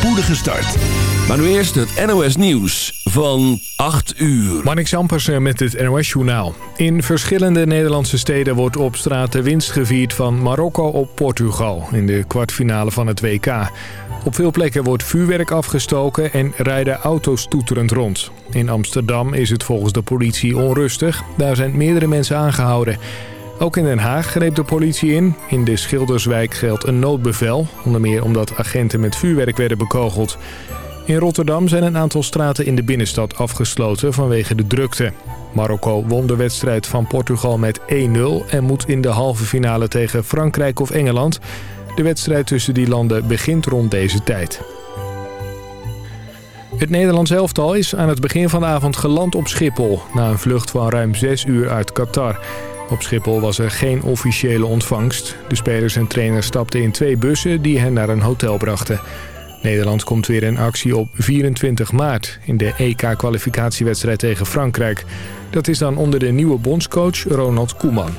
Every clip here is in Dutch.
spoedige start. Maar nu eerst het NOS Nieuws van 8 uur. Marnik Zampersen met het NOS Journaal. In verschillende Nederlandse steden wordt op straat de winst gevierd van Marokko op Portugal... in de kwartfinale van het WK. Op veel plekken wordt vuurwerk afgestoken en rijden auto's toeterend rond. In Amsterdam is het volgens de politie onrustig. Daar zijn meerdere mensen aangehouden... Ook in Den Haag greep de politie in. In de Schilderswijk geldt een noodbevel. Onder meer omdat agenten met vuurwerk werden bekogeld. In Rotterdam zijn een aantal straten in de binnenstad afgesloten vanwege de drukte. Marokko won de wedstrijd van Portugal met 1-0 en moet in de halve finale tegen Frankrijk of Engeland. De wedstrijd tussen die landen begint rond deze tijd. Het Nederlands elftal is aan het begin van de avond geland op Schiphol... na een vlucht van ruim 6 uur uit Qatar. Op Schiphol was er geen officiële ontvangst. De spelers en trainers stapten in twee bussen die hen naar een hotel brachten. Nederland komt weer in actie op 24 maart in de EK-kwalificatiewedstrijd tegen Frankrijk. Dat is dan onder de nieuwe bondscoach Ronald Koeman.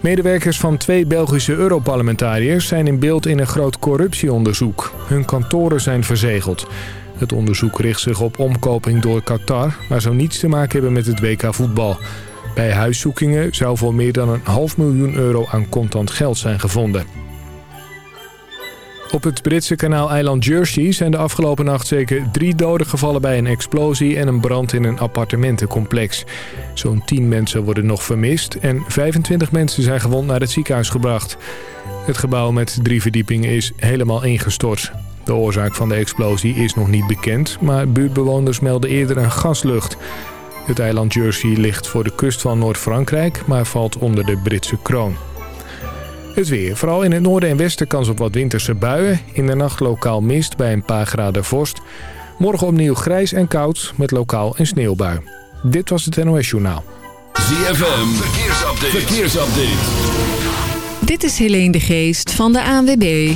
Medewerkers van twee Belgische Europarlementariërs zijn in beeld in een groot corruptieonderzoek. Hun kantoren zijn verzegeld. Het onderzoek richt zich op omkoping door Qatar, maar zou niets te maken hebben met het WK voetbal. Bij huiszoekingen zou voor meer dan een half miljoen euro aan contant geld zijn gevonden. Op het Britse kanaal-eiland Jersey zijn de afgelopen nacht zeker drie doden gevallen bij een explosie en een brand in een appartementencomplex. Zo'n 10 mensen worden nog vermist en 25 mensen zijn gewond naar het ziekenhuis gebracht. Het gebouw met drie verdiepingen is helemaal ingestort. De oorzaak van de explosie is nog niet bekend, maar buurtbewoners melden eerder een gaslucht. Het eiland Jersey ligt voor de kust van Noord-Frankrijk, maar valt onder de Britse kroon. Het weer. Vooral in het noorden en westen kans op wat winterse buien. In de nacht lokaal mist bij een paar graden vorst. Morgen opnieuw grijs en koud met lokaal een sneeuwbui. Dit was het NOS Journaal. ZFM. Verkeersupdate. Verkeersupdate. Dit is Helene de Geest van de ANWB.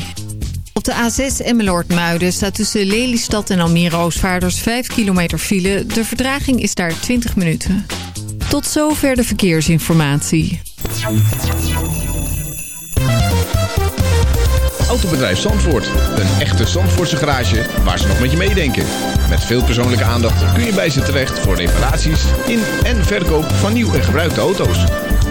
Op de A6 Emmeloord-Muiden staat tussen Lelystad en Almere Oostvaarders 5 kilometer file. De verdraging is daar 20 minuten. Tot zover de verkeersinformatie. Autobedrijf Zandvoort. Een echte Zandvoortse garage waar ze nog met je meedenken. Met veel persoonlijke aandacht kun je bij ze terecht voor reparaties in en verkoop van nieuw en gebruikte auto's.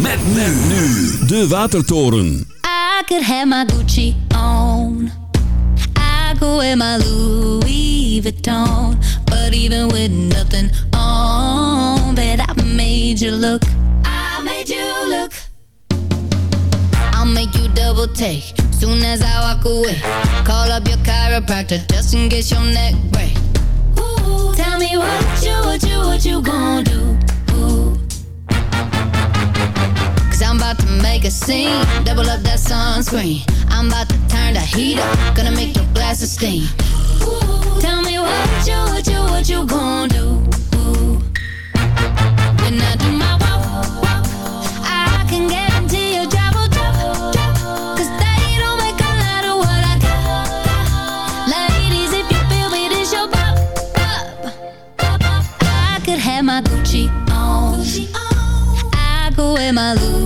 Met men nu. De Watertoren. I could have my Gucci on. I go in my Louis Vuitton. But even with nothing on, bet I made you look. I made you look. I'll make you double take soon as I walk away. Call up your chiropractor just in your neck break. Tell me what you, what you, what you gonna do? Cause I'm about to make a scene. Double up that sunscreen. I'm about to turn the heat up. Gonna make your glasses steam. Ooh, tell me what you, what you, what you gonna do? When I do my walk, walk, I can guarantee you trouble, trouble, trouble. Cause they don't make a lot of what I got. Ladies, if you feel me, this your pop, pop. I could have my Gucci on. I go wear my Louis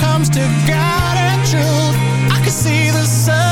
comes to God and truth. I can see the sun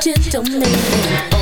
Gentleman.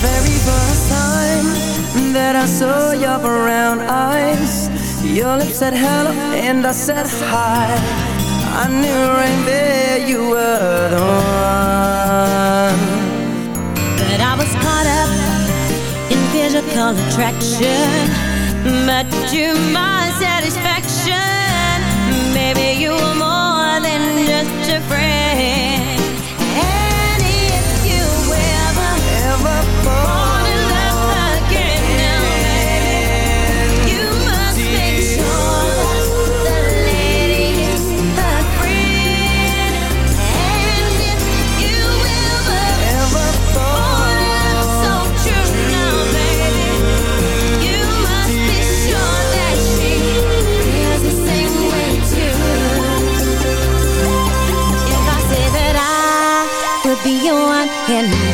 very first time that I saw your brown eyes. Your lips said hello and I said hi. I knew right there you were the one. But I was caught up in physical attraction. But to my satisfaction in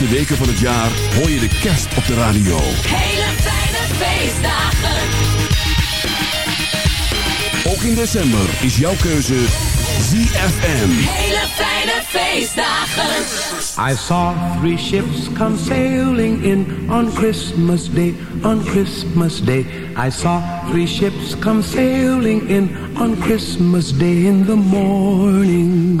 laatste weken van het jaar hoor je de kerst op de radio. Hele fijne feestdagen. Ook in december is jouw keuze ZFM. Hele fijne feestdagen. I saw three ships come sailing in on Christmas Day, on Christmas Day. I saw three ships come sailing in on Christmas Day in the morning.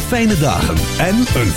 Fijne dagen en een